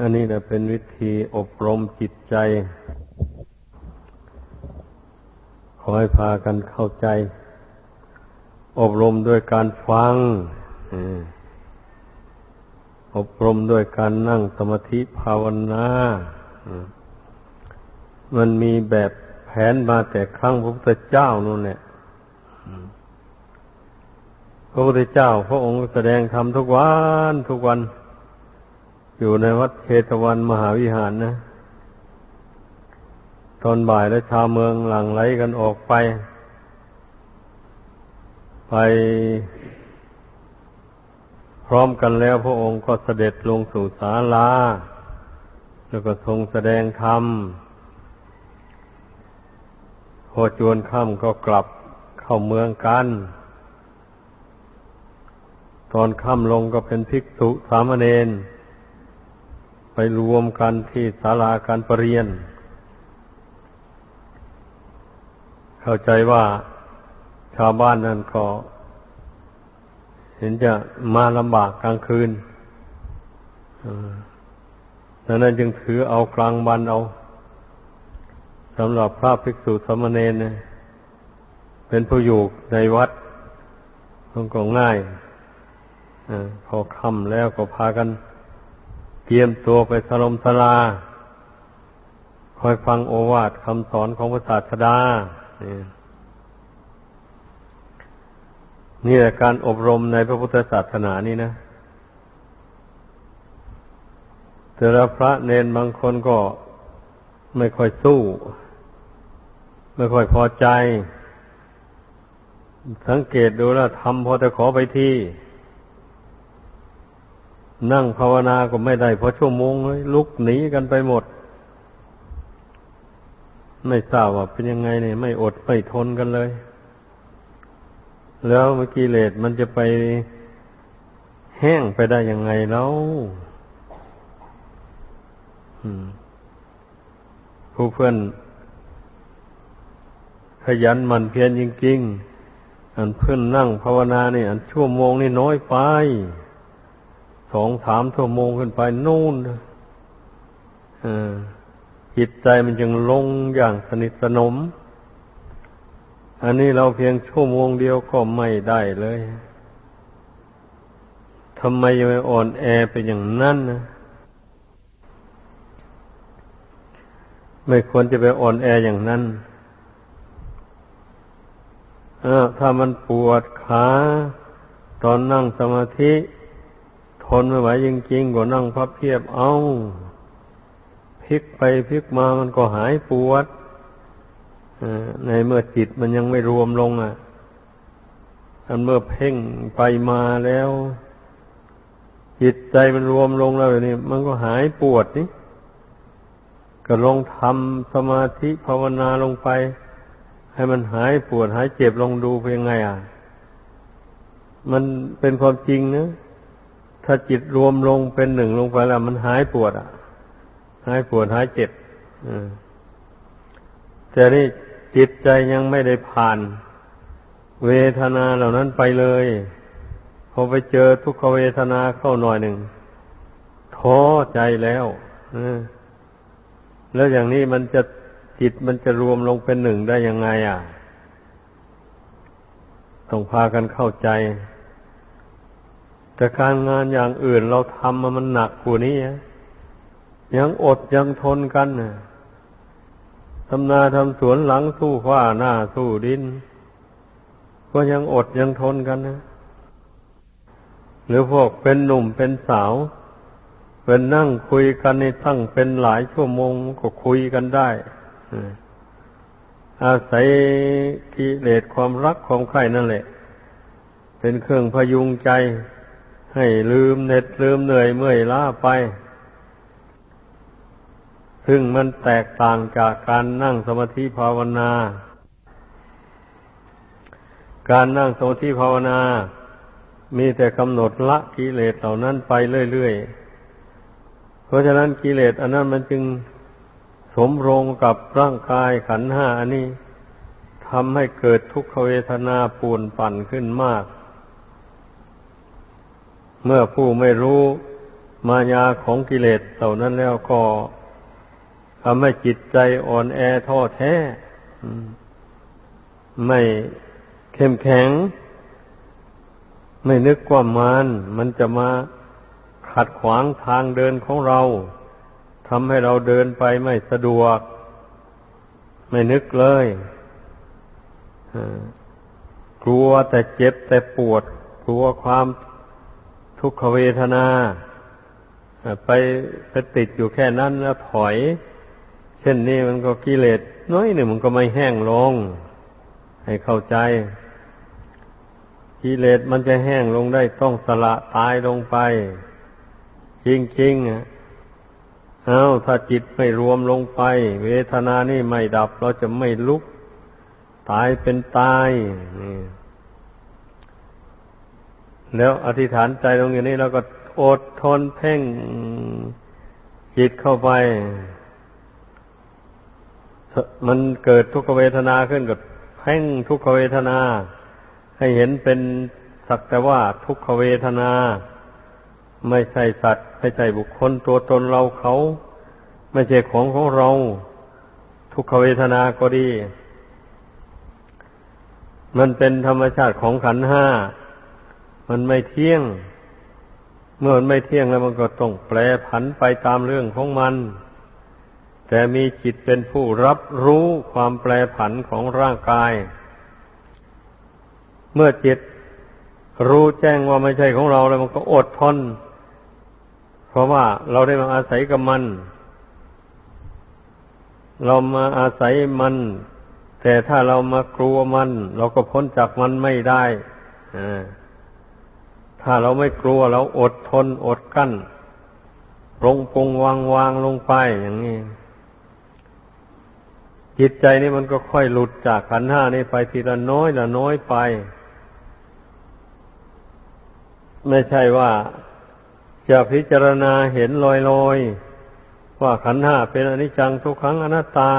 อันนี้นะเป็นวิธีอบรมจิตใจ ขอให้พากันเข้าใจ อบรมด้วยการฟังอบรมด้วยการนั่งสมาธิภาวนามันมีแบบแผนมาแต่ครั้งพระพุทธเจ้านู่นเนี่ยพระพุทธเจ้า พระองค์แสดงธรรมทุกวันทุกวัน อยู่ในวัดเชตวันมหาวิหารนะตอนบ่ายและชาวเมืองหลั่งไหลกันออกไป ไป พร้อมกันแล้วพระองค์ก็เสด็จลงสู่ศาลาแล้วก็ทรงแสดงธรรมพอจวนค่ำก็กลับเข้าเมืองกัน ตอนค่ำลงก็เป็นภิกษุสามเณร ไปรวมกันที่ศาลาการประเรียน เข้าใจว่าชาวบ้านนั้นก็ เห็นจะมาลำบากกลางคืนดังนั้นจึงถือเอากลางวันเอาสำหรับพระภิกษุสมณเณรเป็นผู้อยู่ในวัดมันก็ง่ายอพอค่ำแล้วก็พากัน เตรียมตัวไปสลมสลา คอยฟังโอวาทคำสอนของพระศาสดานี่แหละการอบรมในพระพุทธศาสนานี่นะแต่ละพระเนนบางคนก็ไม่ค่อยสู้ ไม่ค่อยพอใจ สังเกตดูแล้วทำพอจะขอไปที่ นั่งภาวนาก็ไม่ได้พอชั่วโมงเลยลุกหนีกันไปหมด ไม่ทราบว่าเป็นยังไงเนี่ยไม่อดไม่ทนกันเลย แล้วเมื่อกี้เลสมันจะไปแห้งไปได้ยังไงแล้วผู้เพื่อนขยันมันเพียรจริงๆอันเพื่อนนั่งภาวนาเนี่ยอันชั่วโมงนี่น้อยไป สองสามชั่วโมงขึ้นไปนู่นจิตใจมันจึงลงอย่างสนิทสนม อันนี้เราเพียงชั่วโมงเดียวก็ไม่ได้เลยทำไมยังไม่อ่อนแอเป็นอย่างนั้นนะไม่ควรจะไปอ่อนแออย่างนั้นถ้ามันปวดขา ตอนนั่งสมาธิ ทนไม่ไหวจริงๆก็นั่งพับเพียบเอาพลิกไปพลิกมามันก็หายปวดในเมื่อจิตมันยังไม่รวมลงอะอันเมื่อเพ่งไปมาแล้ว จิตใจมันรวมลงแล้วนี่มันก็หายปวดนี่ก็ลองทำสมาธิภาวนาลงไป ให้มันหายปวดหายเจ็บลองดูเป็นไงอะ มันเป็นความจริงนะ ถ้าจิตรวมลงเป็นหนึ่งลงไปแล้วมันหายปวดอะ หายปวดหายเจ็บแต่นี่จิตใจยังไม่ได้ผ่าน เวทนาเหล่านั้นไปเลยพอไปเจอทุกขเวทนาเข้าหน่อยหนึ่งท้อใจแล้วแล้วอย่างนี้มันจะจิตมันจะรวมลงเป็นหนึ่งได้ยังไง อะ ต้องพากันเข้าใจ แต่การงานอย่างอื่นเราทำมามันหนักกว่านี้ยังอดยังทนกันทำนาทำสวนหลังสู้ฟ้าหน้าสู้ดิน ก็ยังอดยังทนกันนะหรือพวกเป็นหนุ่มเป็นสาว เป็นนั่งคุยกันในตั้งเป็นหลายชั่วโมงก็คุยกันได้อาศัยกิเลสความรักความใคร่นั่นแหละ เป็นเครื่องพยุงใจ ให้ลืมเหน็ดลืมเหนื่อยเมื่อยล้าไป ซึ่งมันแตกต่างจากการนั่งสมาธิภาวนา การนั่งสมาธิภาวนา มีแต่กำหนดละกิเลสเหล่านั้นไปเรื่อยๆ เพราะฉะนั้นกิเลสอันนั้นมันจึงสมรงกับร่างกายขันห้าอันนี้ทำให้เกิดทุกขเวทนาปูนปั่นขึ้นมาก เมื่อผู้ไม่รู้มายาของกิเลสเหล่านั้นแล้วก็ทำให้จิตใจอ่อนแอท้อแท้ไม่เข้มแข็ง ไม่นึกว่ามันมันจะมาขัดขวางทางเดินของเราทำให้เราเดินไปไม่สะดวก ไม่นึกเลยกลัวแต่เจ็บแต่ปวด กลัวความ ทุกขเวทนาไปไปติดอยู่แค่นั้นแล้วถอย เช่นนี้มันก็กิเลสน้อยหนึ่งมันก็ไม่แห้งลง ให้เข้าใจกิเลสมันจะแห้งลงได้ต้องสละตายลงไป จริงๆอะเอาถ้าจิตไม่รวมลงไป เวทนานี่ไม่ดับเราจะไม่ลุก ตายเป็นตายนี่ แล้วอธิษฐานใจตรงอย่างนี้แล้วก็อดทนเพ่งจิตเข้าไป มันเกิดทุกขเวทนาขึ้นก็เพ่งทุกขเวทนา ให้เห็นเป็นสักแต่ว่าทุกขเวทนา ไม่ใช่สัตว์ ไม่ใช่บุคคลตัวตนเราเขา ไม่ใช่ของของเรา ทุกขเวทนาก็ดี มันเป็นธรรมชาติของขันห้า มันไม่เที่ยง เมื่อมันไม่เที่ยงแล้วมันก็ต้องแปรผันไปตามเรื่องของมัน แต่มีจิตเป็นผู้รับรู้ความแปรผันของร่างกาย เมื่อจิตรู้แจ้งว่าไม่ใช่ของเราแล้วมันก็อดทน เพราะว่าเราได้มาอาศัยกับมัน เรามาอาศัยมัน แต่ถ้าเรามากลัวมัน เราก็พ้นจากมันไม่ได้อ่า ถ้าเราไม่กลัวเราอดทนอดกั้นปรงปงวางวางลงไปอย่างนี้ จิตใจนี่มันก็ค่อยหลุดจากขันห้านี้ไปทีละน้อยละน้อยไป ไม่ใช่ว่าจะพิจารณาเห็นลอยลอยว่าขันห้าเป็นอนิจจังทุกขังอนัตตา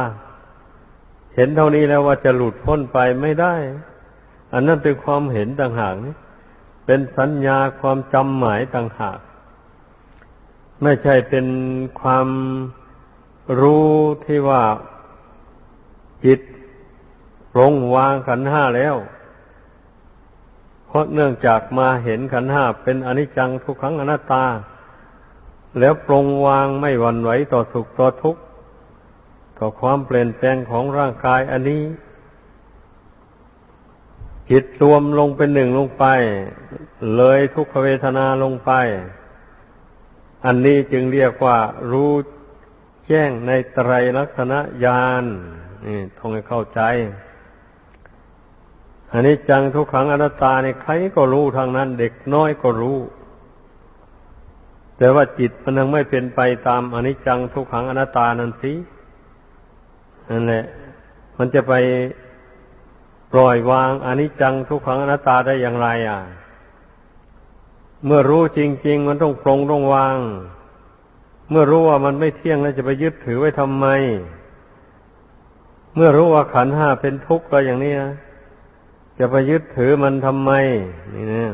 เห็นเท่านี้แล้วว่าจะหลุดพ้นไปไม่ได้ อันนั้นเป็นความเห็นต่างหากนี่ เป็นสัญญาความจำหมายต่างหาก ไม่ใช่เป็นความรู้ที่ว่าจิตปรงวางขันห้าแล้ว เพราะเนื่องจากมาเห็นขันห้าเป็นอนิจจังทุกขังอนัตตา แล้วปรงวางไม่หวั่นไหวต่อสุขต่อทุกข์ต่อความเปลี่ยนแปลงของร่างกายอันนี้ จิตรวมลงเป็นหนึ่งลงไป เลยทุกขเวทนาลงไป อันนี้จึงเรียกว่ารู้แจ้งในไตรลักษณญาณนี่ต้องให้เข้าใจ อันนี้จังทุกขังอนัตตาเนี่ยใครก็รู้ทางนั้น เด็กน้อยก็รู้ แต่ว่าจิตมันยังไม่เป็นไปตามอนิจจังทุกขังอนัตตานั่นสินั่นแหละ มันจะไป ปล่อยวางอนิจจังทุกขังอนัตตาได้อย่างไรอะ เมื่อรู้จริง ๆ มันต้องปรงต้องวาง เมื่อรู้ว่ามันไม่เที่ยงแล้วจะไปยึดถือไว้ทำไม เมื่อรู้ว่าขันห้าเป็นทุกข์ก็อย่างนี้นะจะไปยึดถือมันทำไม นี่นะ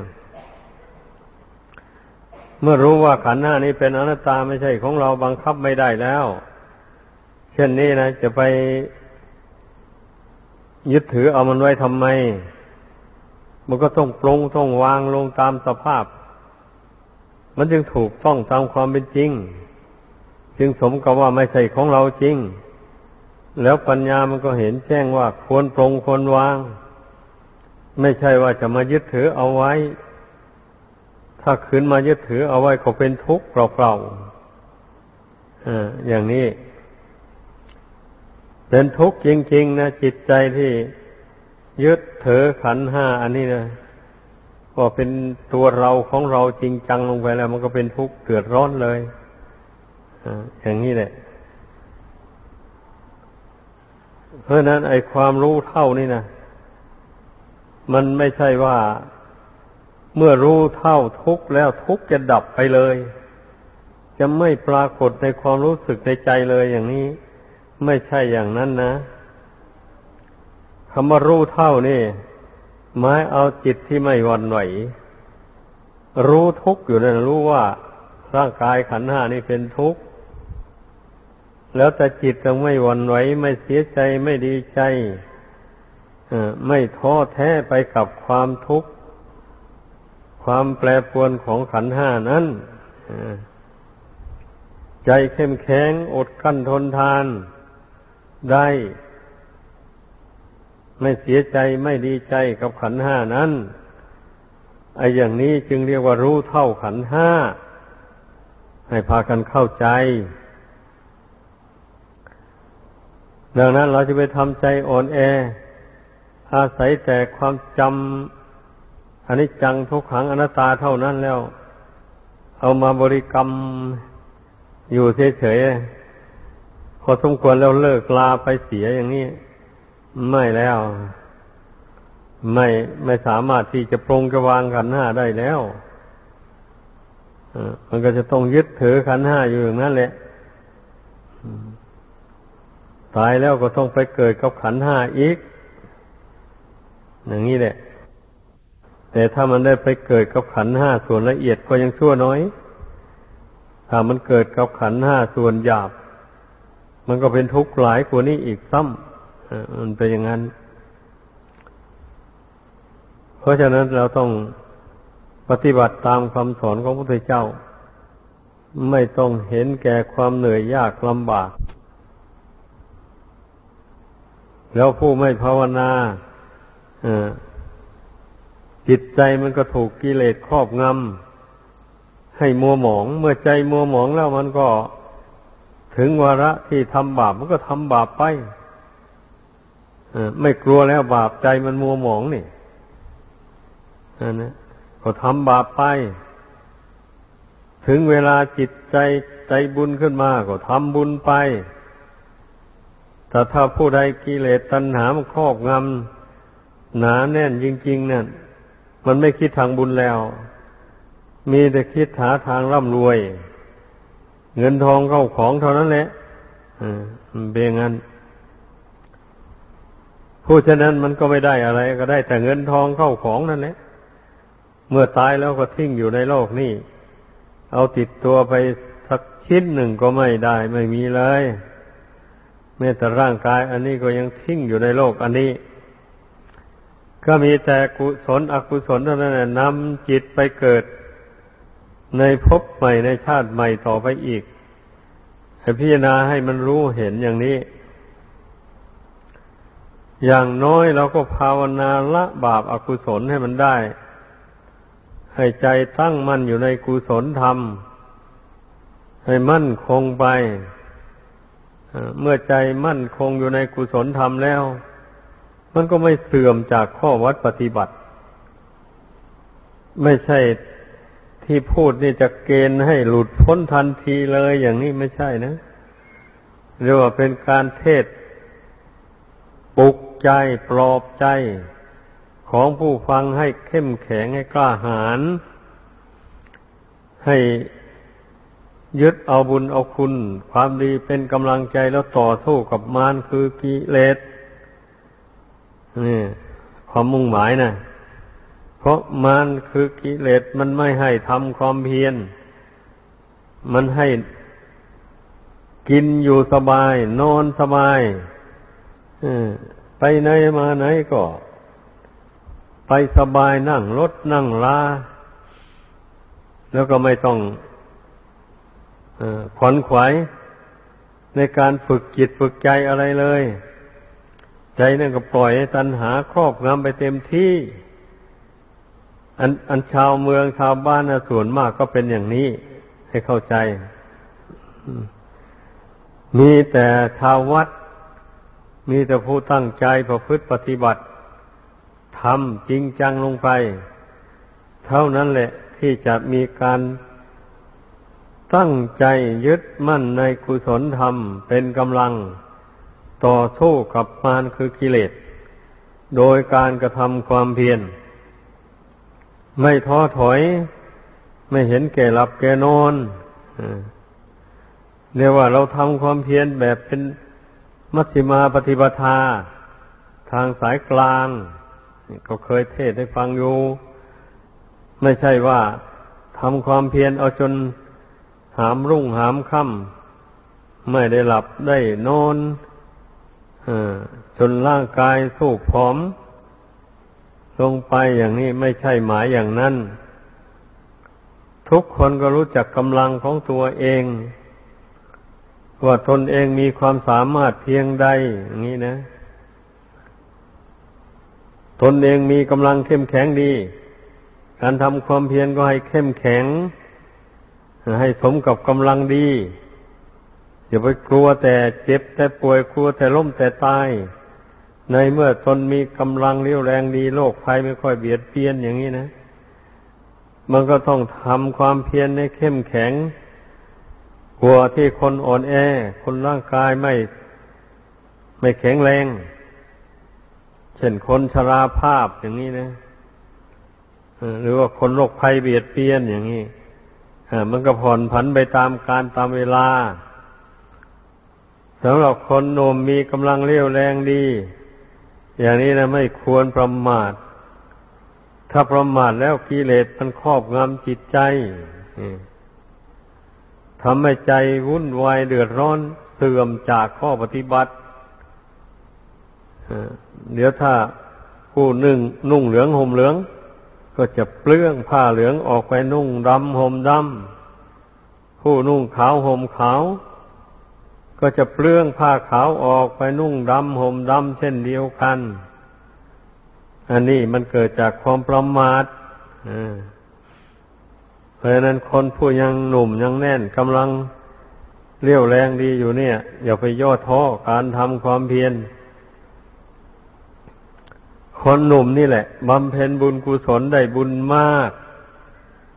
เมื่อรู้ว่าขันห้านี้เป็นอนัตตาไม่ใช่ของเราบังคับไม่ได้แล้ว เช่นนี้นะจะไป ยึดถือเอามันไว้ทำไม มันก็ต้องปรงต้องวางลงตามสภาพ มันจึงถูกต้องตามความเป็นจริง จึงสมกับว่าไม่ใช่ของเราจริง แล้วปัญญามันก็เห็นแจ้งว่าควรปรงควรวาง ไม่ใช่ว่าจะมายึดถือเอาไว้ ถ้าคืนมายึดถือเอาไว้ก็เป็นทุกข์เปล่าๆออย่างนี้ เป็นทุกข์จริง ๆ นะจิตใจที่ยึดถือขันห้าอันนี้นะก็เป็นตัวเราของเราจริงจังลงไปแล้ว มันก็เป็นทุกข์เกิดร้อนเลยอย่างนี้แหละ เพราะนั้นไอ้ความรู้เท่านี่นะมันไม่ใช่ว่าเมื่อรู้เท่าทุกข์แล้วทุกข์จะดับไปเลย จะไม่ปรากฏในความรู้สึกในใจเลยอย่างนี้ ไม่ใช่อย่างนั้นนะคำว่ารู้เท่านี่หมายเอาจิตที่ไม่หวั่นไหว รู้ทุกอยู่นั่นรู้ว่าร่างกายขันห้านี่เป็นทุกข์ แล้วแต่จิตต้องไม่หวั่นไหว ไม่เสียใจไม่ดีใจไม่ท้อแท้ไปกับความทุกข์ ความแปรปรวนของขันห้านั้นใจเข้มแข็งอดกั้นทนทาน ได้ ไม่เสียใจไม่ดีใจกับขันห้านั้นไอ้อย่างนี้จึงเรียกว่ารู้เท่าขันห้า ให้พากันเข้าใจ ดังนั้นเราจะไปทำใจอ่อนแอ อาศัยแต่ความจำอนิจจังทุกขังอนัตตาเท่านั้นแล้ว เอามาบริกรรมอยู่เฉยๆ พอสมควรแล้วเลิกลาไปเสียอย่างนี้ ไม่แล้ว ไม่ไม่สามารถที่จะปรงจะวางขันห้าได้แล้วมันก็จะต้องยึดถือขันห้าอยู่อย่างนั้นแหละตายแล้วก็ต้องไปเกิดกับขันห้าอีก อย่างนี้แหละ แต่ถ้ามันได้ไปเกิดกับขันห้าส่วนละเอียดก็ยังชั่วน้อย ถ้ามันเกิดกับขันห้าส่วนหยาบ มันก็เป็นทุกข์หลายกว่านี้อีกซ้ำมันเป็นอย่างนั้น เพราะฉะนั้นเราต้องปฏิบัติตามคำสอนของพระพุทธเจ้า ไม่ต้องเห็นแก่ความเหนื่อยยากลำบาก แล้วผู้ไม่ภาวนาจิตใจมันก็ถูกกิเลสครอบงำให้มัวหมอง เมื่อใจมัวหมองแล้วมันก็ ถึงวาระที่ทำบาปมันก็ทำบาปไปไม่กลัวแล้วบาปใจมันมัวหมองนี่อันนะก็ทำบาปไป ถึงเวลาจิตใจใจบุญขึ้นมาก็ทำบุญไป แต่ถ้าผู้ใดกิเลสตัณหามันครอบงำหนาแน่นจริงๆเนั่นมันไม่คิดทางบุญแล้ว มีแต่คิดหาทางร่ำรวย เงินทองเข้าของเท่านั้นแหละอ่าเป็นงั้นผู้ฉะนั้นมันก็ไม่ได้อะไร ก็ได้แต่เงินทองเข้าของนั่นแหละเมื่อตายแล้วก็ทิ้งอยู่ในโลกนี้เอาติดตัวไปสักชิ้นหนึ่งก็ไม่ได้ ไม่มีเลยแม้แต่ร่างกาย อันนี้ก็ยังทิ้งอยู่ในโลกอันนี้ ก็มีแต่กุศลอกุศลเท่านั้นนำจิตไปเกิด ในภพใหม่ในชาติใหม่ต่อไปอีก ให้พิจารณาให้มันรู้เห็นอย่างนี้ อย่างน้อยเราก็ภาวนาละบาปอากุศลให้มันได้ ให้ใจตั้งมั่นอยู่ในกุศลธรรม ให้มั่นคงไปเมื่อใจมั่นคงอยู่ในกุศลธรรมแล้ว มันก็ไม่เสื่อมจากข้อวัดปฏิบัติ ไม่ใช่ ที่พูดนี่จะเกณฑ์ให้หลุดพ้นทันทีเลยอย่างนี้ไม่ใช่นะเรียกว่าเป็นการเทศปลุกใจปลอบใจของผู้ฟังให้เข้มแข็งให้กล้าหาญให้ยึดเอาบุญเอาคุณ ความดีเป็นกำลังใจแล้วต่อสู้กับมารคือกิเลสนี่ความมุ่งหมายนะ เพราะมารคือกิเลสมันไม่ให้ทำความเพียร มันให้กินอยู่สบาย นอนสบายไปไหนมาไหนก็ ไปสบายนั่งรถนั่งลา แล้วก็ไม่ต้องขวนขวายในการฝึกจิตฝึกใจอะไรเลย ใจนั่นก็ปล่อยให้ตัณหาครอบงำไปเต็มที่ อันอันชาวเมืองชาวบ้านนะส่วนมากก็เป็นอย่างนี้ ให้เข้าใจ มีแต่ชาววัด มีแต่ผู้ตั้งใจประพฤติปฏิบัติทำจริงจังลงไป เท่านั้นแหละที่จะมีการตั้งใจยึดมั่นในกุศลธรรมเป็นกำลังต่อสู้กับมารคือกิเลส โดยการกระทำความเพียร ไม่ท้อถอย ไม่เห็นแก่หลับแก่นอนเรียกว่าเราทำความเพียรแบบเป็นมัชฌิมาปฏิปทา ทางสายกลางก็เคยเทศให้ฟังอยู่ ไม่ใช่ว่าทำความเพียรเอาจนหามรุ่งหามค่ำไม่ได้หลับได้นอนจนร่างกายสูบผอม ลงไปอย่างนี้ไม่ใช่หมายอย่างนั้น ทุกคนก็รู้จักกำลังของตัวเอง ว่าตนเองมีความสามารถเพียงใด อย่างนี้นะ ตนเองมีกำลังเข้มแข็งดี การทำความเพียรก็ให้เข้มแข็ง ให้สมกับกำลังดี อย่าไปกลัวแต่เจ็บแต่ป่วยกลัวแต่ล้มแต่ตาย ในเมื่อตนมีกำลังเรี่ยวแรงดีโรคภัยไม่ค่อยเบียดเบียนอย่างนี้นะ มันก็ต้องทำความเพียรในเข้มแข็ง กลัวที่คนอ่อนแอ คนร่างกายไม่ ไม่แข็งแรง เช่นคนชราภาพอย่างนี้นะหรือว่าคนโรคภัยเบียดเบียนอย่างนี้มันก็ผ่อนผันไปตามการตามเวลาสำหรับคนหนุ่มมีกำลังเรี่ยวแรงดี อย่างนี้นะไม่ควรประมาท ถ้าประมาทแล้วกิเลสมันครอบงำจิตใจทำให้ใจวุ่นวายเดือดร้อนเสื่อมจากข้อปฏิบัติเดี๋ยวถ้าผู้หนึ่งนุ่งเหลืองห่มเหลือง ก็จะเปลื้องผ้าเหลืองออกไปนุ่งดำห่มดำผู้นุ่งขาวห่มขาว ก็จะเปลื้องผ้าขาวออกไปนุ่งดำห่มดำเช่นเดียวกัน อันนี้มันเกิดจากความประมาทเพราะฉะนั้นคนผู้ยังหนุ่มยังแน่นกำลังเลี้ยวแรงดีอยู่เนี่ย อย่าไปย่อท้อการทำความเพียรคนหนุ่มนี่แหละบำเพ็ญบุญกุศลได้บุญมาก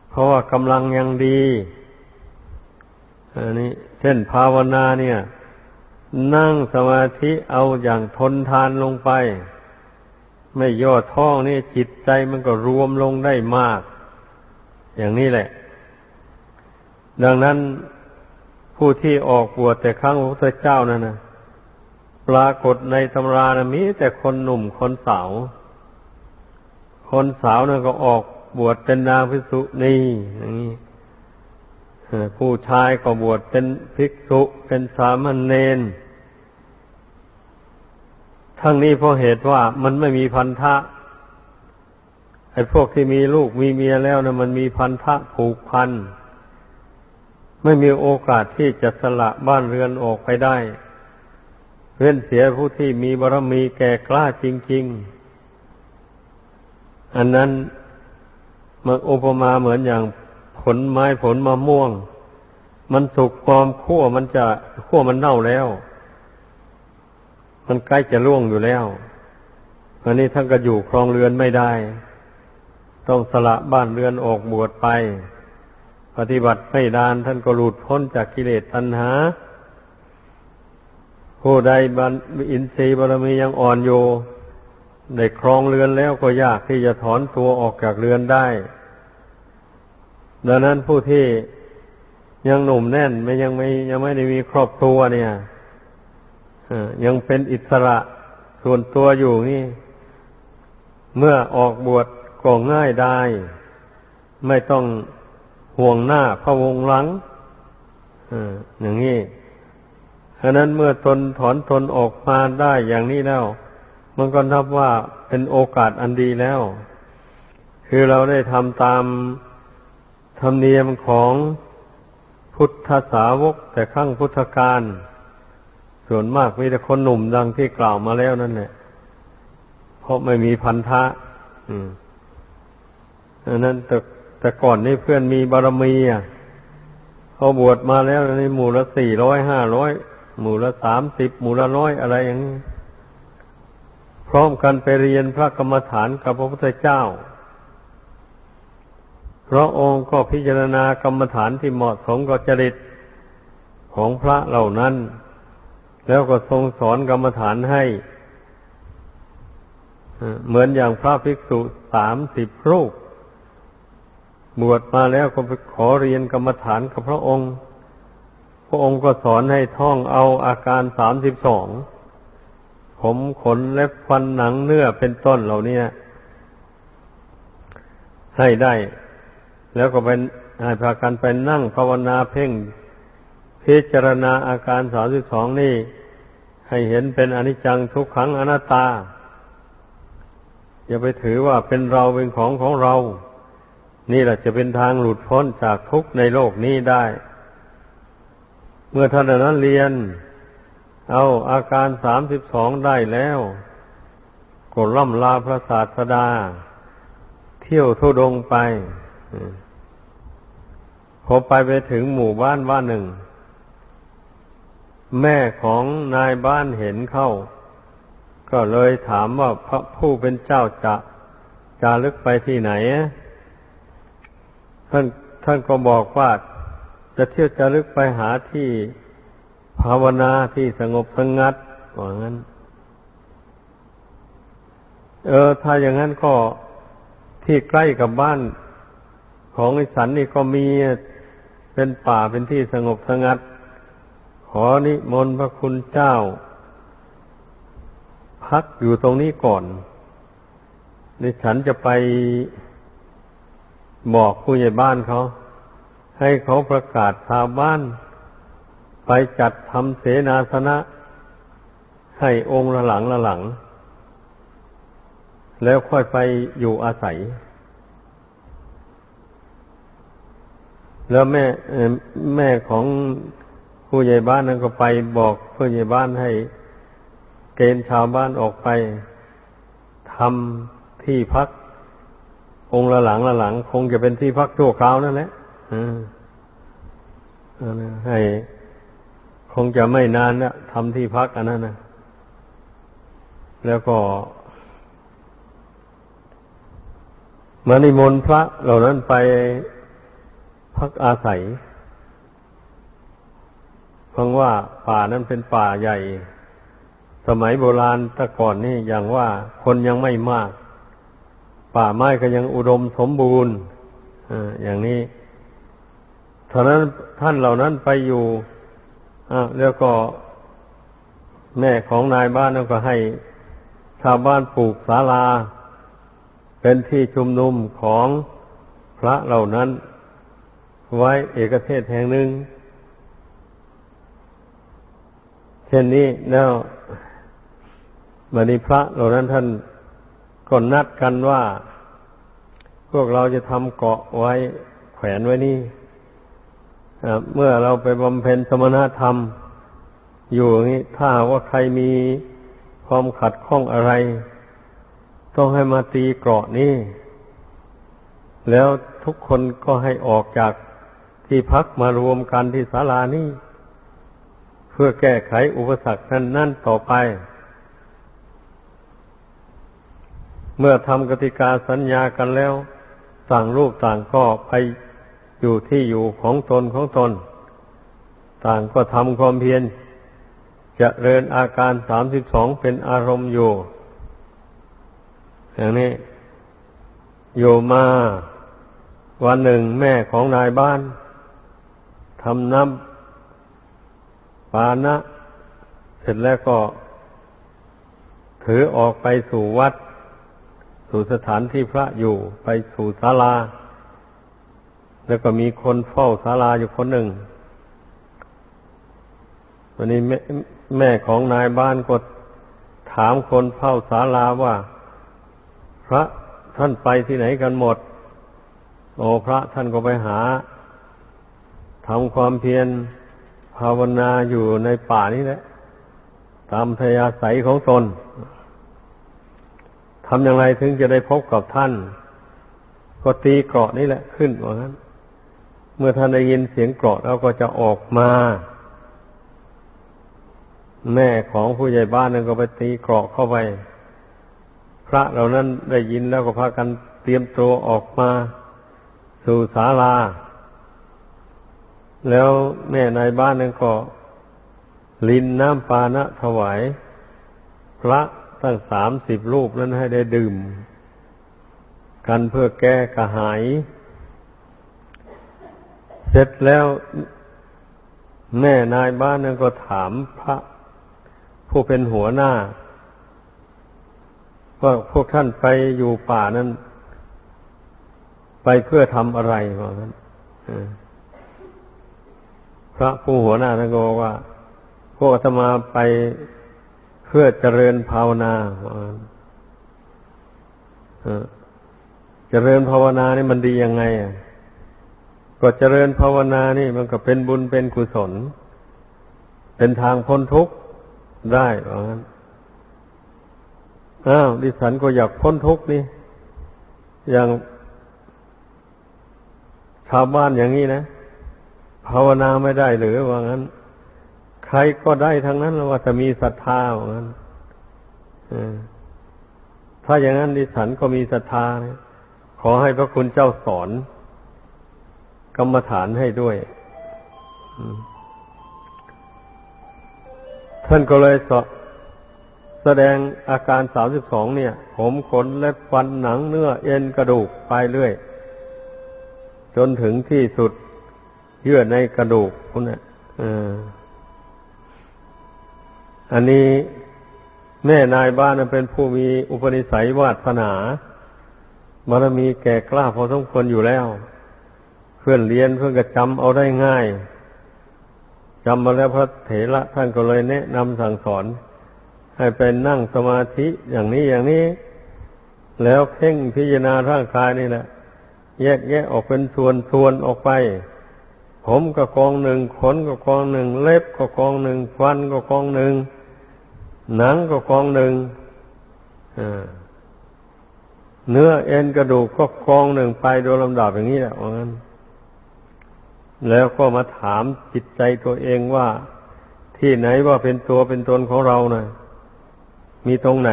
เพราะว่ากำลังยังดีอันนี้ เช่นภาวนาเนี่ย นั่งสมาธิเอาอย่างทนทานลงไป ไม่ย่อท้องนี่จิตใจมันก็รวมลงได้มาก อย่างนี้แหละ ดังนั้นผู้ที่ออกบวชแต่ครั้งพระพุทธเจ้านั่นนะปรากฏในตำรานะมีแต่คนหนุ่มคนสาว คนสาวนั่นก็ออกบวชเป็นนางพิสุนีอย่างนี้ ผู้ชายก็บวชเป็นภิกษุเป็นสามเณรทั้งนี้เพราะเหตุว่ามันไม่มีพันธะไอ้พวกที่มีลูกมีเมียแล้วนะมันมีพันธะผูกพัน ไม่มีโอกาสที่จะสละบ้านเรือนออกไปได้ เว้นเสียผู้ที่มีบารมีแก่กล้าจริง ๆ อันนั้นมันอุปมาเหมือนอย่าง ผลไม้ผลมะม่วง มันสุกความขั้วมันจะขั้วมันเน่าแล้ว มันใกล้จะร่วงอยู่แล้ว อันนี้ท่านก็อยู่ครองเรือนไม่ได้ ต้องสละบ้านเรือนออกบวชไป ปฏิบัติไม่ดานท่านก็หลุดพ้นจากกิเลสตัณหา ผู้ใดบันอินทรีย์บารมียังอ่อนโยได้ครองเรือนแล้วก็ยากที่จะถอนตัวออกจากเรือนได้ ดังนั้นผู้ที่ยังหนุ่มแน่นไม่ยังไม่ยังไม่ได้มีครอบครัวเนี่ยยังเป็นอิสระส่วนตัวอยู่นี่ เมื่อออกบวชก็ง่ายได้ ไม่ต้องห่วงหน้าพะวงหลังอย่างนี้ฉะนั้นเมื่อตนถอนตนออกมาได้อย่างนี้แล้ว มันก็นับว่าเป็นโอกาสอันดีแล้ว คือเราได้ทำตาม ธรรมเนียมของพุทธสาวกแต่ขั้งพุทธการ ส่วนมากมีแต่คนหนุ่มดังที่กล่าวมาแล้วนั่นแหละเพราะไม่มีพันธะอืมอันนั้นแต่แต่ก่อนนี่เพื่อนมีบารมีอะเขาบวชมาแล้วในหมู่ละสี่ร้อยห้าร้อยหมู่ละสามสิบหมู่ละร้อยอะไรอย่างนี้พร้อมกันไปเรียนพระกรรมฐานกับพระพุทธเจ้า พระองค์ก็พิจารณากรรมฐานที่เหมาะสมกับจริตของพระเหล่านั้น แล้วก็ทรงสอนกรรมฐานให้ เหมือนอย่างพระภิกษุสามสิบรูป บวชมาแล้วก็ไปขอเรียนกรรมฐานกับพระองค์ พระองค์ก็สอนให้ท่องเอาอาการสามสิบสองผมขนเล็บฟันหนังเนื้อเป็นต้นเหล่านี้ให้ได้ แล้วก็ไปให้พากันไปนั่งภาวนาเพ่ง พิจารณาอาการสามสิบสองนี่ ให้เห็นเป็นอนิจจังทุกขังอนัตตา อย่าไปถือว่าเป็นเราเป็นของของเรา นี่แหละจะเป็นทางหลุดพ้นจากทุกข์ในโลกนี้ได้ เมื่อท่านนั้นเรียน เอาอาการสามสิบสองได้แล้วก็ล่ำลาพระศาสดา เที่ยวทุดงไป พอไปไปถึงหมู่บ้านบ้านหนึ่ง แม่ของนายบ้านเห็นเข้า ก็เลยถามว่าพระผู้เป็นเจ้าจะจารึกไปที่ไหนท่านท่านก็บอกว่าจะเที่ยวจารึกไปหาที่ภาวนาที่สงบสงัดว่างั้น เออ ถ้าอย่างนั้นก็ที่ใกล้กับบ้าน ของไอ้สันนี่ก็มีเป็นป่าเป็นที่สงบสงัด ขอนิมนต์พระคุณเจ้า พักอยู่ตรงนี้ก่อนนี่ฉันจะไปบอกผู้ใหญ่บ้านเขา ให้เขาประกาศชาวบ้าน ไปจัดทำเสนาสนะ ให้องค์ละหลังละหลัง แล้วค่อยไปอยู่อาศัย แล้วแม่แม่ของผู้ใหญ่บ้านนั้นก็ไปบอกผู้ใหญ่บ้านให้เกณฑ์ชาวบ้านออกไปทำที่พัก องค์ละหลังละหลัง คงจะเป็นที่พักชั่วคราวนั่นแหละให้ คงจะไม่นานนะทำที่พักอันนั้นนะแล้วก็มานิมนต์พระเหล่านั้นไป พักอาศัยฟังว่าป่านั้นเป็นป่าใหญ่ สมัยโบราณแต่ก่อนนี่อย่างว่าคนยังไม่มาก ป่าไม้ก็ยังอุดมสมบูรณ์อย่างนี้ท่านั้นท่านเหล่านั้นไปอยู่แล้วก็แม่ของนายบ้านนั่นก็ให้ชาวบ้านปลูกศาลา เป็นที่ชุมนุมของพระเหล่านั้น ไว้เอกเทศแห่งหนึ่ง เช่นนี้แล้วบันิพระเหล่านั้นท่านก็นัดกันว่า พวกเราจะทำเกาะไว้แขวนไว้นี่เมื่อเราไปบำเพ็ญสมณธรรม อยู่อย่างนี้ถ้าว่าใครมีความขัดข้องอะไร ต้องให้มาตีเกราะนี้แล้วทุกคนก็ให้ออกจาก ที่พักมารวมกันที่ศาลานี้ เพื่อแก้ไขอุปสรรคนั้นนั่นต่อไป เมื่อทำกติกาสัญญากันแล้ว ต่างรูปต่างก็ไปอยู่ที่อยู่ของตนของตน ต่างก็ทำความเพียรจะเริญอาการสามสิบสองเป็นอารมณ์อยู่ อย่างนี้อยู่มาวันหนึ่งแม่ของนายบ้าน ทำน้ำปานะ เสร็จแล้วก็ ถือออกไปสู่วัด สู่สถานที่พระอยู่ไปสู่ศาลา แล้วก็มีคนเฝ้าศาลาอยู่คนหนึ่งวันนี้แม่แม่ของนายบ้านก็ถามคนเฝ้าศาลาว่า พระท่านไปที่ไหนกันหมด โอ้พระท่านก็ไปหา ทำความเพียรภาวนาอยู่ในป่านี้แหละ ตามพยาศัยของตนทำอย่างไรถึงจะได้พบกับท่าน ก็ตีเกราะนี่แหละขึ้นว่างั้น เมื่อท่านได้ยินเสียงเกราะแล้วก็จะออกมา แม่ของผู้ใหญ่บ้านนั่นก็ไปตีเกราะเข้าไป พระเหล่านั้นได้ยินแล้วก็พากันเตรียมตัวออกมา สู่ศาลา แล้วแม่นายบ้านนั้นก็ ลินน้ำปานะถวาย พระตั้งสามสิบรูปนั้นให้ได้ดื่ม กันเพื่อแก้กระหาย เสร็จแล้วแม่นายบ้านนั้นก็ถามพระ ผู้เป็นหัวหน้าว่าพวกท่านไปอยู่ป่านั้น ไปเพื่อทำอะไรว่างั้น พระผู้หัวหน้าท่านก็บอกว่า พวกอาตมาไปเพื่อเจริญภาวนาเจริญภาวนานี่มันดียังไงอะก็เจริญภาวนานี่มันก็เป็นบุญเป็นกุศล เป็นทางพ้นทุกข์ได้เพราะงั้นอ้าวดิฉันก็อยากพ้นทุกข์นี่ อย่างชาวบ้านอย่างนี้นะ ภาวนาไม่ได้หรือว่างั้น ใครก็ได้ทั้งนั้นว่าจะมีศรัทธาว่างั้นถ้าอย่างนั้นดิฉันก็มีศรัทธาขอให้พระคุณเจ้าสอนกรรมฐานให้ด้วยท่านก็เลยสแสดงอาการสามสิบสองเนี่ย ผมขนและฟันหนังเนื้อเอ็นกระดูกไปเรื่อย จนถึงที่สุด เยื่อในกระดูกคุณเนี่ยอันนี้แม่นายบ้านเป็นผู้มีอุปนิสัยวาสนาบารมีแก่กล้าพอสมควรอยู่แล้ว เพื่อนเรียนเพื่อนก็จำเอาได้ง่ายจำมาแล้วพระเถระท่านก็เลยแนะนำสั่งสอน ให้เป็นนั่งสมาธิอย่างนี้อย่างนี้ แล้วเพ่งพิจารณาร่างกายนี่แหละแยกแยะออกเป็นส่วนส่วนออกไป ผมก็กองหนึ่งขนก็กองหนึ่ง เล็บก็กองหนึ่งฟันก็กองหนึ่ง หนังก็กองหนึ่งเนื้อเอ็นกระดูกก็กองหนึ่งไปโดยลำดับอย่างนี้แหละว่างั้น แล้วก็มาถามจิตใจตัวเองว่า ที่ไหนว่าเป็นตัวเป็นตนของเรานะ่ะ มีตรงไหน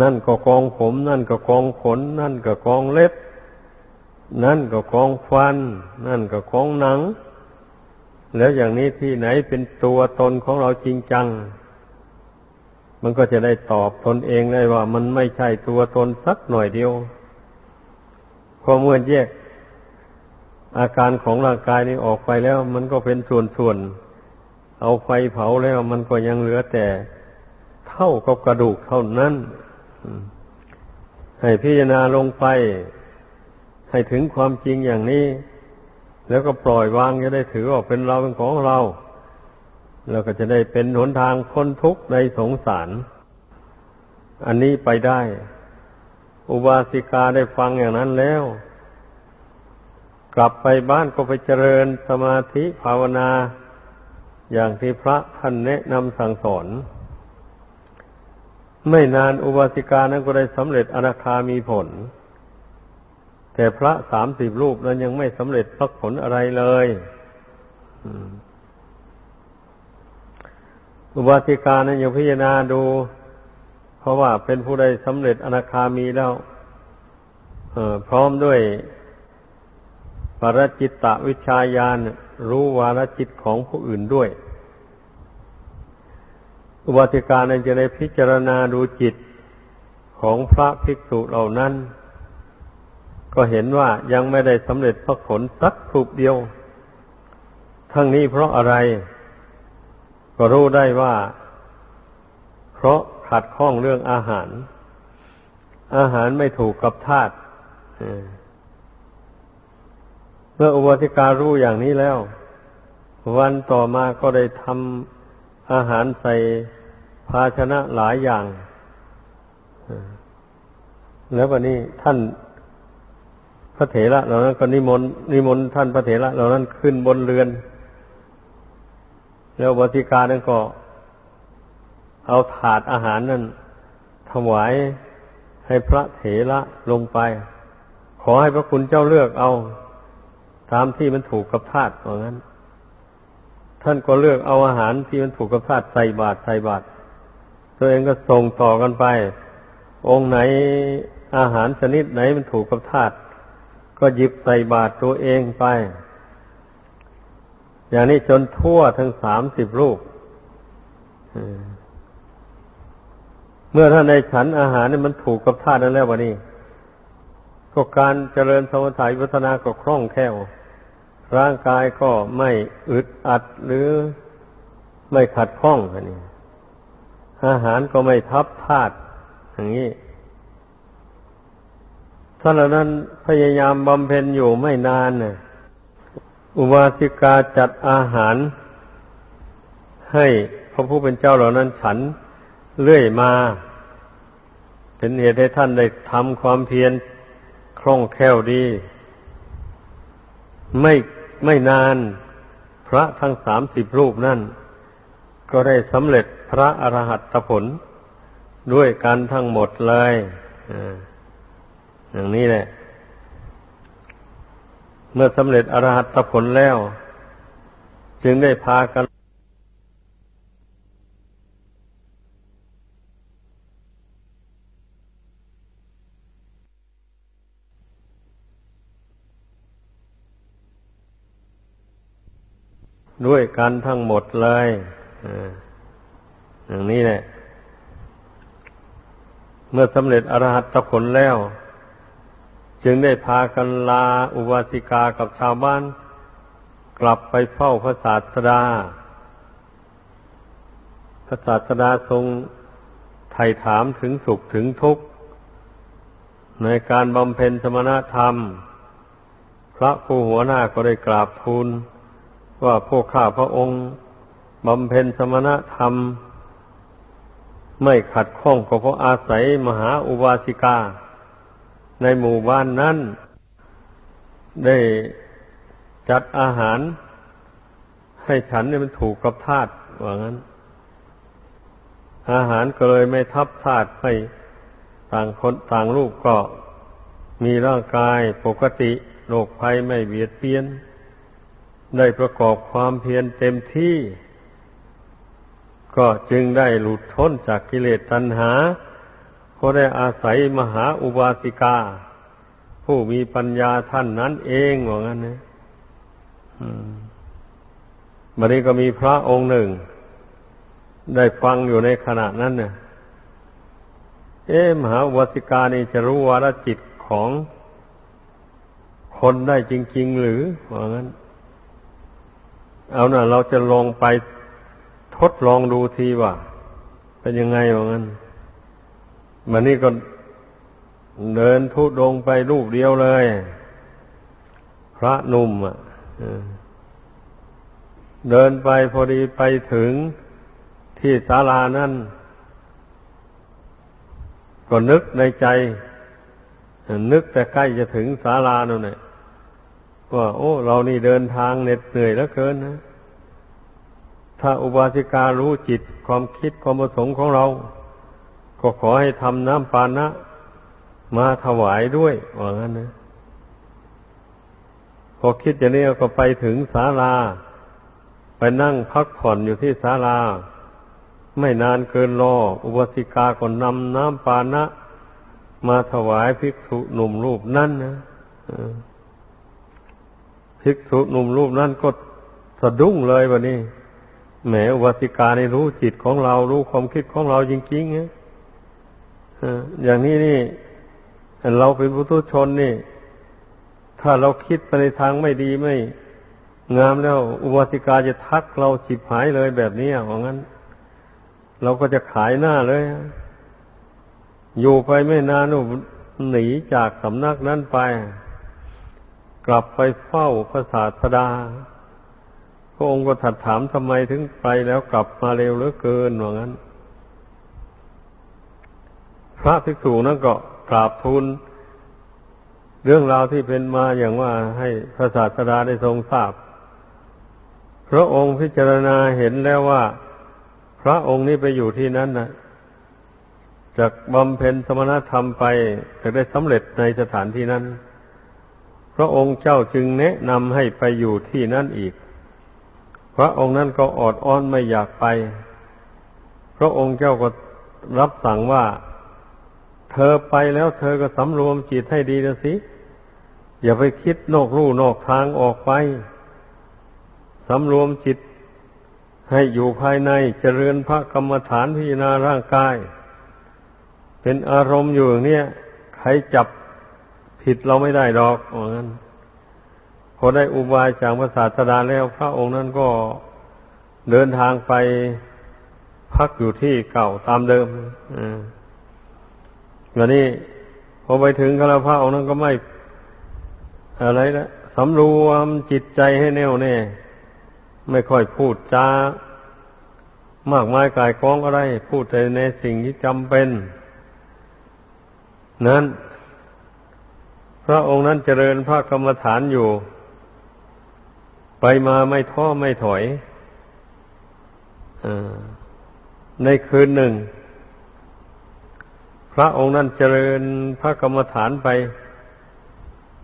นั่นก็กองผม นั่นก็กองขน นั่นก็กองเล็บ นั่นก็กองฟัน นั่นก็กองหนัง แล้วอย่างนี้ที่ไหนเป็นตัวตนของเราจริงจัง มันก็จะได้ตอบตนเองได้ว่า มันไม่ใช่ตัวตนสักหน่อยเดียวพอเมื่อแยก อาการของร่างกายนี้ออกไปแล้ว มันก็เป็นส่วนๆ เอาไฟเผาแล้วมันก็ยังเหลือแต่เท่ากับกระดูกเท่านั้นให้พิจารณาลงไป ให้ถึงความจริงอย่างนี้ แล้วก็ปล่อยวางจะได้ถือว่าเป็นเราเป็นของเรา แล้วก็จะได้เป็นหนทางพ้นทุกข์ในสงสาร อันนี้ไปได้ อุบาสิกาได้ฟังอย่างนั้นแล้ว กลับไปบ้านก็ไปเจริญสมาธิภาวนาอย่างที่พระท่านแนะนำสั่งสอน ไม่นานอุบาสิกานั้นก็ได้สำเร็จอนาคามีผล แต่พระสามสิบรูปนั้นยังไม่สำเร็จพักผลอะไรเลยอุบาสิกานั้นยังพิจารณาดู เพราะว่าเป็นผู้ใดสำเร็จอนาคามีแล้วพร้อมด้วยปรจิตตวิชาญาณรู้วาลจิตของผู้อื่นด้วย อุบาติกานั้นจะได้พิจารณาดูจิตของพระภิกษุเหล่านั้น ก็เห็นว่ายังไม่ได้สำเร็จพระผลสักถูกเดียว ทั้งนี้เพราะอะไร ก็รู้ได้ว่า เพราะขัดข้องเรื่องอาหาร อาหารไม่ถูกกับธาตุเมื่ออุบาสิการู้อย่างนี้แล้ว วันต่อมาก็ได้ทำอาหารใส่ภาชนะหลายอย่าง แล้ววันนี้ท่าน ระเถระเหล่านั้นก็นิมนต์นิมนต์ท่านพระเถระเหล่านั้นขึ้นบนเรือน แล้วบติกานั้นก็ เอาถาดอาหารนั้นถวายให้พระเถระลงไป ขอให้พระคุณเจ้าเลือกเอาตามที่มันถูกกับธาตุเพราะงั้น ท่านก็เลือกเอาอาหารที่มันถูกกับธาตุใส่บาตรใส่บาตรตัวเองก็ส่งต่อกันไป องค์ไหนอาหารชนิดไหนมันถูกกับธาตุ ก็หยิบใส่บาตรตัวเองไป อย่างนี้จนทั่วทั้งสามสิบรูปเมื่อท่านในฉันอาหารนี่มันถูกกับธาตุนั้นแล้ววะนี่ก็การเจริญสมถะวัฒนาก็คล่องแคล่ว ร่างกายก็ไม่อึดอัดหรือไม่ขัดข้องอันนี้อาหารก็ไม่ทับธาตุอย่างนี้ ถ้าเหล่านั้นพยายามบำเพ็ญอยู่ไม่นานเนี่ยอุบาสิกาจัดอาหาร ให้พระผู้เป็นเจ้าเหล่านั้นฉันเรื่อยมา เป็นเหตุให้ท่านได้ทำความเพียรคล่องแคล่วดี ไม่ไม่นานพระทั้งสามสิบรูปนั่น ก็ได้สำเร็จพระอรหัตผล ด้วยกันทั้งหมดเลยอ อย่างนี้แหละ เมื่อสำเร็จอรหัตผลแล้ว จึงได้พากันด้วยกันทั้งหมดเลยอย่างนี้แหละ เมื่อสำเร็จอรหัตผลแล้ว จึงได้พากันลาอุบาสิกากับชาวบ้าน กลับไปเฝ้าพระศาสดา พระศาสดาทรงไถ่ถามถึงสุขถึงทุกข์ ในการบำเพ็ญสมณธรรม พระผู้หัวหน้าก็ได้กราบทูล ว่าพวกข้าพระองค์บำเพ็ญสมณธรรม ไม่ขัดข้องก็เพราะอาศัยมหาอุบาสิกา ในหมู่บ้านนั้น ได้จัดอาหาร ให้ฉันเนี่ยมันถูกกับธาตุว่างั้น อาหารก็เลยไม่ทับธาตุให้ต่างคนต่างลูกก็มีร่างกายปกติโรคภัยไม่เบียดเบียน ได้ประกอบความเพียรเต็มที่ ก็จึงได้หลุดพ้นจากกิเลสตัณหา เพราะได้อาศัยมหาอุบาสิกา ผู้มีปัญญาท่านนั้นเองว่างั้นนะบัดนี้ก็มีพระองค์หนึ่ง ได้ฟังอยู่ในขณะนั้นเนี่ยเอ๊มหาอุบาสิกานี่จะรู้วาระจิตของคนได้จริง ๆ หรือว่างั้น เอานะ่ะ เราจะลองไปทดลองดูทีว่า เป็นยังไงว่างั้น มันนี่ก็เดินทุดงไปรูปเดียวเลย พระนุ่มอะเดินไปพอดีไปถึงที่ศาลานั่น ก็นึกในใจ นึกแต่ใกล้จะถึงศาลานั่นแหละว่าโอ้ เรานี่เดินทางเหน็ดเหนื่อยแล้วเกินนะ ถ้าอุบาสิการู้จิตความคิดความประสงค์ของเรา ก็ขอให้ทำน้ำปานะ มาถวายด้วยว่างั้นนะพอคิดอย่างนี้ก็ไปถึงศาลา ไปนั่งพักผ่อนอยู่ที่ศาลา ไม่นานเกินรอ อุบาสิกาก็นำน้ำปานะ มาถวายภิกษุหนุ่มรูปนั่นนะภิกษุหนุ่มรูปนั้นก็สะดุ้งเลยวันนี้แหมวสิกาในรู้จิตของเรารู้ความคิดของเราจริงๆเนี่ย อย่างนี้นี่ เราเป็นผู้ทุชนนี่ ถ้าเราคิดไปในทางไม่ดีไม่ งามแล้ว อุบาสิกาจะทักเราจิบหายเลยแบบนี้เพราะงั้น เราก็จะขายหน้าเลย อยู่ไปไม่นานหนีจากสำนักนั้นไป กลับไปเฝ้าพระศาสดาพระองค์ก็ถัดถามทำไมถึงไปแล้วกลับมาเร็วเหลือเกินว่างั้น พระภิกษุนั้นก็กราบทูลเรื่องราวที่เป็นมาอย่างว่าให้พระศาสดาได้ทรงทราบ พระองค์พิจารณาเห็นแล้วว่า พระองค์นี้ไปอยู่ที่นั้นนะจากบำเพ็ญสมณธรรมไปจะได้สำเร็จในสถานที่นั้น พระองค์เจ้าจึงแนะนำให้ไปอยู่ที่นั่นอีก พระองค์นั้นก็อดอ้อนไม่อยากไป พระองค์เจ้าก็รับสั่งว่า เธอไปแล้วเธอก็สำรวมจิตให้ดีนะสิ อย่าไปคิดนอกรูนอกทางออกไป สำรวมจิตให้อยู่ภายในเจริญพระกรรมฐานพิจารณาร่างกาย เป็นอารมณ์อยู่อย่างนี้ใครจับผิดเราไม่ได้ดอกว่างั้นพอได้อุบายจากพระศาสดาแล้วพระองค์นั้นก็เดินทางไปพักอยู่ที่เก่าตามเดิม วันนี้พอไปถึงคารพะองค์นั้นก็ไม่อะไรนะสำรวมจิตใจให้แน่วแน่ ไม่ค่อยพูดจามากมายกายกองอะไร พูดแต่ในสิ่งที่จำเป็น นั้น พระองค์นั้นเจริญพระกรรมฐานอยู่ ไปมาไม่ท้อไม่ถอยอในคืนหนึ่ง พระองค์นั้นเจริญพระกรรมฐานไป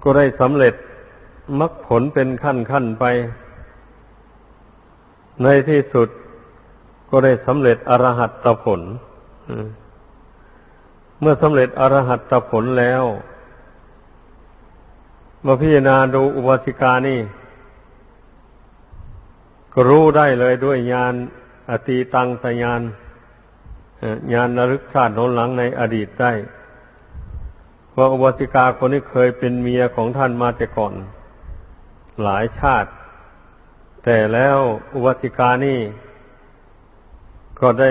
ก็ได้สำเร็จมรรคผลเป็นขั้นขั้นไป ในที่สุดก็ได้สำเร็จอรหัตตผล เมื่อสำเร็จอรหัตตผลแล้วมาพิจารณาดูอุบาสิกานี่ก็รู้ได้เลยด้วยญาณอตีตังสญาณ ญาณนรึกชาติโน้นหลังในอดีตได้ว่าอุบาสิกาคนนี้เคยเป็นเมียของท่านมาแต่ก่อน หลายชาติ แต่แล้วอุบาสิกานี่ ก็ได้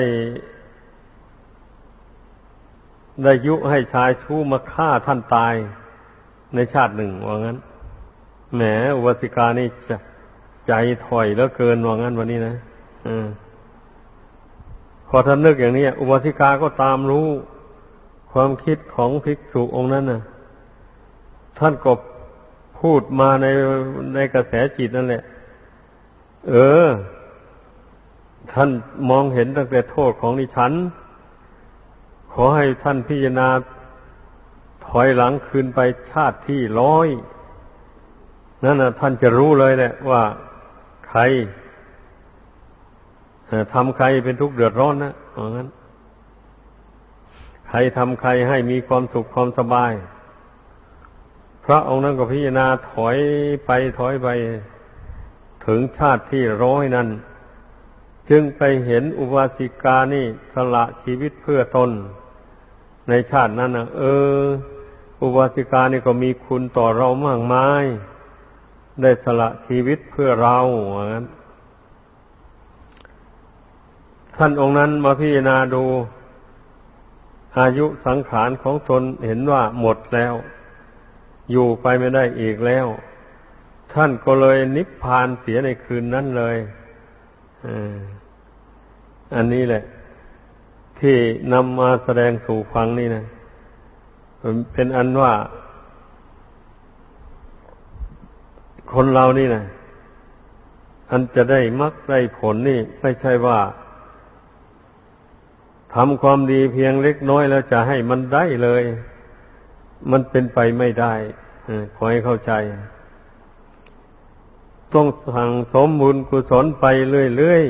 ได้ยุให้ชายชู้มาฆ่าท่านตายในชาติหนึ่งว่างั้นแหมอุบาสิกานี่ใจถอยแล้วเกินว่างั้นวันนี้นะอืม พอท่านนึกอย่างนี้อุบาสิกาก็ตามรู้ความคิดของภิกษุองค์นั้นนะท่านก็พูดมาในในกระแสจิตนั่นแหละ เออ ท่านมองเห็นตั้งแต่โทษของดิฉัน ขอให้ท่านพิจารณาถอยหลังคืนไปชาติที่ร้อยนั่นนะท่านจะรู้เลยแหละว่า ใคร ทำใครเป็นทุกข์เดือดร้อนนะเพราะงั้น ใครทำใครให้มีความสุขความสบาย พระองค์นั้นก็พิจารณาถอยไปถอยไป ถึงชาติที่ร้อยนั้น จึงไปเห็นอุบาสิกานี่สละชีวิตเพื่อตน ในชาตินั้นนะเออ อุบาสิกานี่ก็มีคุณต่อเรามากมาย ได้สละชีวิตเพื่อเราเหมือน ท่านองค์นั้นมาพิจารณาดูอายุสังขารของตนเห็นว่าหมดแล้ว อยู่ไปไม่ได้อีกแล้ว ท่านก็เลยนิพพานเสียในคืนนั้นเลยอันนี้แหละ ที่นำมาแสดงสู่ฟังนี่นะเป็นอันว่า คนเรานี่นะอันจะได้มักได้ผลนี่ ไม่ใช่ว่า ทำความดีเพียงเล็กน้อยแล้วจะให้มันได้เลย มันเป็นไปไม่ได้ขอให้เข้าใจ ต้องสั่งสมบุญกุศลไปเรื่อย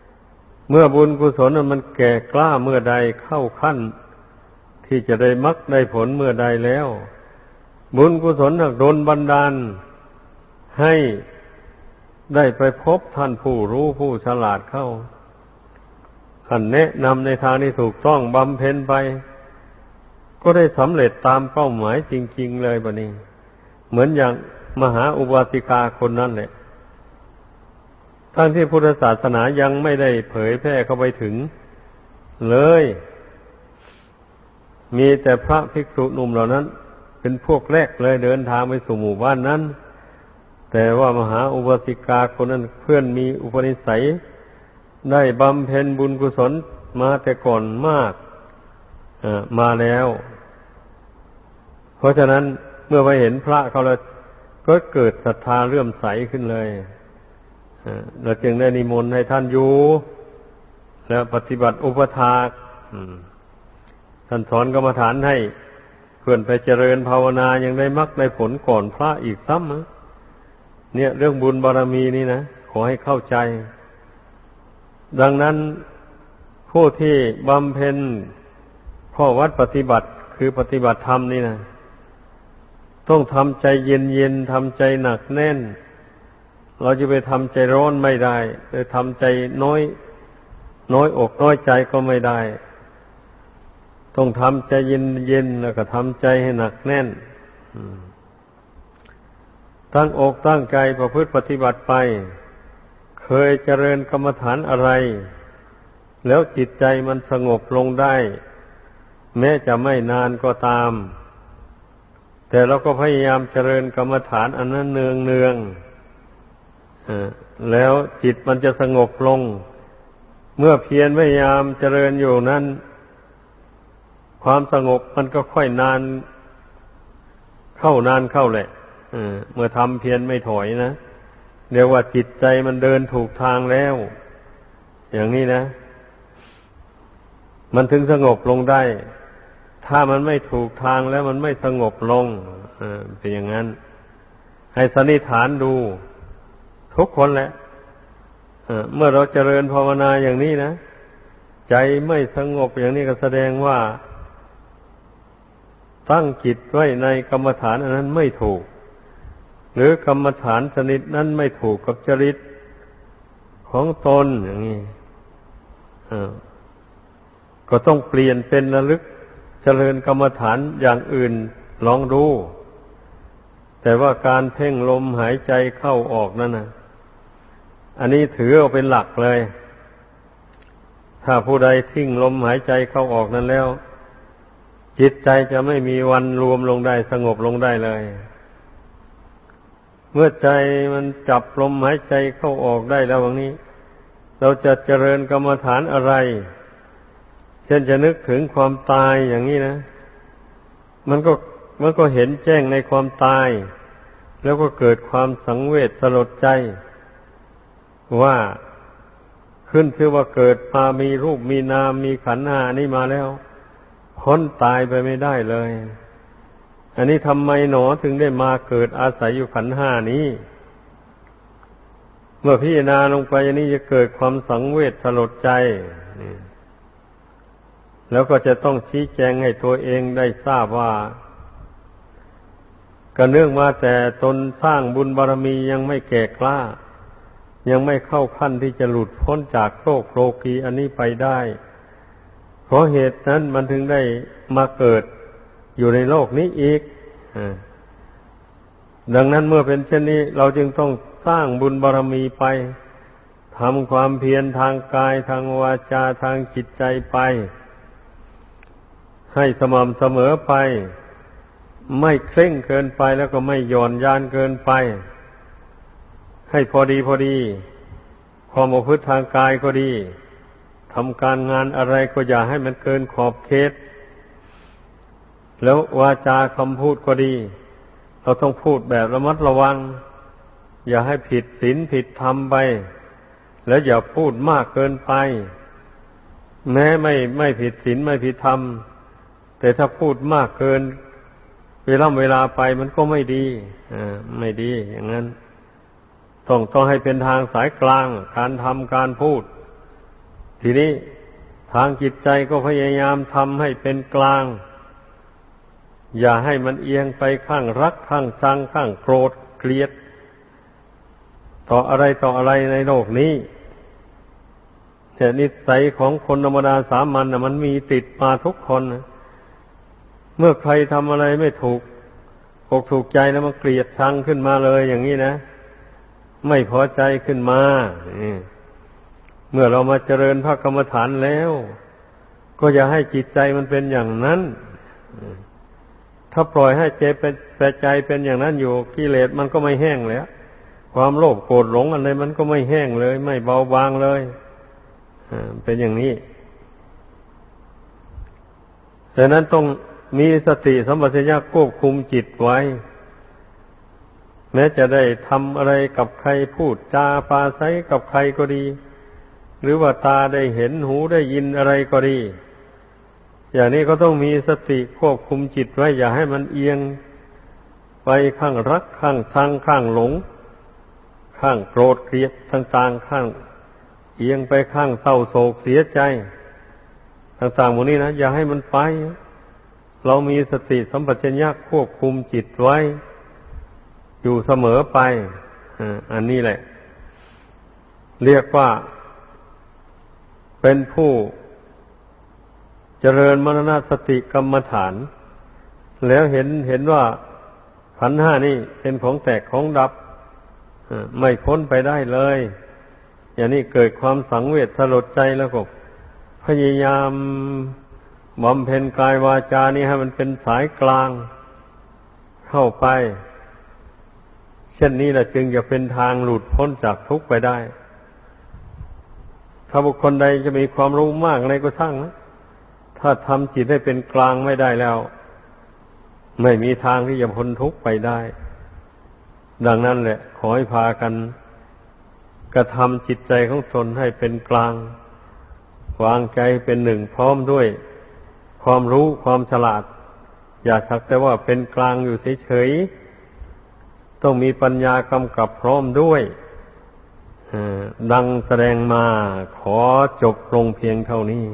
ๆ เมื่อบุญกุศลมันแก่กล้าเมื่อใดเข้าขั้น ที่จะได้มักได้ผลเมื่อใดแล้ว บุญกุศลโดนบันดาล ให้ได้ไปพบท่านผู้รู้ผู้ฉลาดเข้า ท่านแนะนำในทางที่ถูกต้องบำเพ็ญไป ก็ได้สำเร็จตามเป้าหมายจริง ๆ เลยบะนี้ เหมือนอย่างมหาอุบาสิกาคนนั้นแหละทั้งที่พุทธศาสนายังไม่ได้เผยแพร่เข้าไปถึง เลย มีแต่พระภิกษุหนุ่มเหล่านั้น เป็นพวกแรกเลยเดินทางไปสู่หมู่บ้านนั้น แต่ว่ามหาอุบาสิกาคนนั้นเพื่อนมีอุปนิสัย ได้บำเพ็ญบุญกุศลมาแต่ก่อนมากมาแล้ว เพราะฉะนั้นเมื่อไปเห็นพระเขาแล้วก็เกิดศรัทธาเลื่อมใสขึ้นเลยเราจึงได้นิมนต์ให้ท่านอยู่ แล้วปฏิบัติอุปถากท่านสอนกรรมฐานให้เพื่อนไปเจริญภาวนายังได้มักได้ผลก่อนพระอีกซ้ำเนี่ยเรื่องบุญบารรมีนี่นะ ขอให้เข้าใจ ดังนั้นผู้ที่บำเพ็ญข้อวัดปฏิบัติคือปฏิบัติธรรมนี่นะต้องทำใจเย็นเย็นทำใจหนักแน่น เราจะไปทำใจร้อนไม่ได้จะทำใจน้อย น้อยอกน้อยใจก็ไม่ได้ ต้องทำใจเย็นเย็นแล้วก็ทำใจให้หนักแน่นตั้งอกตั้งใจประพฤติปฏิบัติไป เคยเจริญกรรมฐานอะไร แล้วจิตใจมันสงบลงได้ แม้จะไม่นานก็ตาม แต่เราก็พยายามเจริญกรรมฐานอันนั้นเนืองเนืองแล้วจิตมันจะสงบลง เมื่อเพียรพยายามเจริญอยู่นั้น ความสงบมันก็ค่อยนาน เข้านานเข้าแหละเมื่อทำเพียรไม่ถอยนะ เรียกว่าจิตใจมันเดินถูกทางแล้ว อย่างนี้นะ มันถึงสงบลงได้ ถ้ามันไม่ถูกทางแล้วมันไม่สงบลงเป็นอย่างนั้น ให้สันนิษฐานดู ทุกคนแหละเมื่อเราเจริญภาวนาอย่างนี้นะ ใจไม่สงบอย่างนี้ก็แสดงว่า ตั้งจิตไว้ในกรรมฐานอันนั้นไม่ถูก หรือกรรมฐานชนิดนั้นไม่ถูกกับจริตของตนอย่างนี้ก็ต้องเปลี่ยนเป็นระลึกเจริญกรรมฐานอย่างอื่นลองดู แต่ว่าการเพ่งลมหายใจเข้าออกนั่นนะอันนี้ถือเอาเป็นหลักเลย ถ้าผู้ใดทิ้งลมหายใจเข้าออกนั้นแล้ว จิตใจจะไม่มีวันรวมลงได้สงบลงได้เลย เมื่อใจมันจับลมหายใจเข้าออกได้แล้ววันนี้ เราจะเจริญกรรมฐานอะไร เช่นจะนึกถึงความตายอย่างนี้นะ มันก็มันก็เห็นแจ้งในความตาย แล้วก็เกิดความสังเวชสลดใจ ว่าขึ้นชื่อว่าเกิดมามีรูปมีนามมีขันหานี่มาแล้วพ้นตายไปไม่ได้เลย อันนี้ทำไมหนอถึงได้มาเกิดอาศัยอยู่ขันห้านี้ เมื่อพิจารณาลงไปอันนี้จะเกิดความสังเวชสลดใจ แล้วก็จะต้องชี้แจงให้ตัวเองได้ทราบว่าก็เนื่องมาแต่ตนสร้างบุญบารรมียังไม่แก่กล้า ยังไม่เข้าขั้นที่จะหลุดพ้นจากโลกโลกีอันนี้ไปได้ เพราะเหตุนั้นมันถึงได้มาเกิด อยู่ในโลกนี้อีกดังนั้นเมื่อเป็นเช่นนี้ เราจึงต้องสร้างบุญบารรมีไปทำความเพียรทางกายทางวาจาทางจิตใจไป ให้สม่ำเสมอไป ไม่เคร่งเกินไปแล้วก็ไม่หย่อนยานเกินไป ให้พอดีพอดีความประพฤติทางกายก็ดีทำการงานอะไรก็อย่าให้มันเกินขอบเขต แล้ววาจาคำพูดก็ดี เราต้องพูดแบบระมัดระวัง อย่าให้ผิดศีลผิดธรรมไป แล้วอย่าพูดมากเกินไป แม้ไม่ไม่ผิดศีลไม่ผิดธรรม แต่ถ้าพูดมากเกิน เวลาเวลาไปมันก็ไม่ดีอ่าไม่ดีอย่างนั้นต้องต้องให้เป็นทางสายกลาง การทำการพูด ทีนี้ทางจิตใจก็พยายามทำให้เป็นกลาง อย่าให้มันเอียงไปข้างรักข้างชังข้างโกรธเกลียด ต่ออะไรต่ออะไรในโลกนี้แต่นิสัยของคนธรรมดาสามัญนะมันมีติดมาทุกคนนะเมื่อใครทำอะไรไม่ถูกอกถูกใจแล้วมันเกลียดชังขึ้นมาเลยอย่างนี้นะ ไม่พอใจขึ้นมาเมื่อเรามาเจริญพระกรรมฐานแล้ว ก็อย่าให้จิตใจมันเป็นอย่างนั้น ถ้าปล่อยให้ใจเป็นใจเป็นอย่างนั้นอยู่กิเลสมันก็ไม่แห้งแล้ว ความโลภโกรธหลงอะไรมันก็ไม่แห้งเลย ไม่เบาบางเลยเป็นอย่างนี้ดังนั้นต้องมีสติสัมปชัญญะควบคุมจิตไว้ แม้จะได้ทำอะไรกับใครพูดจาปาใสกับใครก็ดี หรือว่าตาได้เห็นหูได้ยินอะไรก็ดี อย่างนี้ก็ต้องมีสติควบคุมจิตไว้ อย่าให้มันเอียงไปข้างรักข้างชังข้างหลง ข้างโกรธเกลียดต่างๆข้าง เอียงไปข้างเศร้าโศกเสียใจ ต่างๆหมดนี้นะอย่าให้มันไป เรามีสติสัมปชัญญะควบคุมจิตไว้ อยู่เสมอไปอันนี้แหละ เรียกว่าเป็นผู้ เจริญมรณสติกรรมฐาน แล้วเห็นเห็นว่าขันห้านี่เป็นของแตกของดับไม่พ้นไปได้เลย อย่างนี้เกิดความสังเวชสลดใจแล้วก็พยายามบำเพ็ญกายวาจานี่ให้มันเป็นสายกลาง เข้าไป เช่นนี้แหละจึงจะเป็นทางหลุดพ้นจากทุกข์ไปได้ ถ้าบุคคลใดจะมีความรู้มากอะไรก็ช่างนะ ถ้าทำจิตให้เป็นกลางไม่ได้แล้ว ไม่มีทางที่จะพ้นทุกข์ไปได้ ดังนั้นแหละ ขอให้พากันกระทำจิตใจของตนให้เป็นกลาง วางใจเป็นหนึ่งพร้อมด้วย ความรู้ความฉลาด อย่าสักแต่ว่าเป็นกลางอยู่เฉยๆต้องมีปัญญากำกับพร้อมด้วยดังแสดงมาขอจบลงเพียงเท่านี้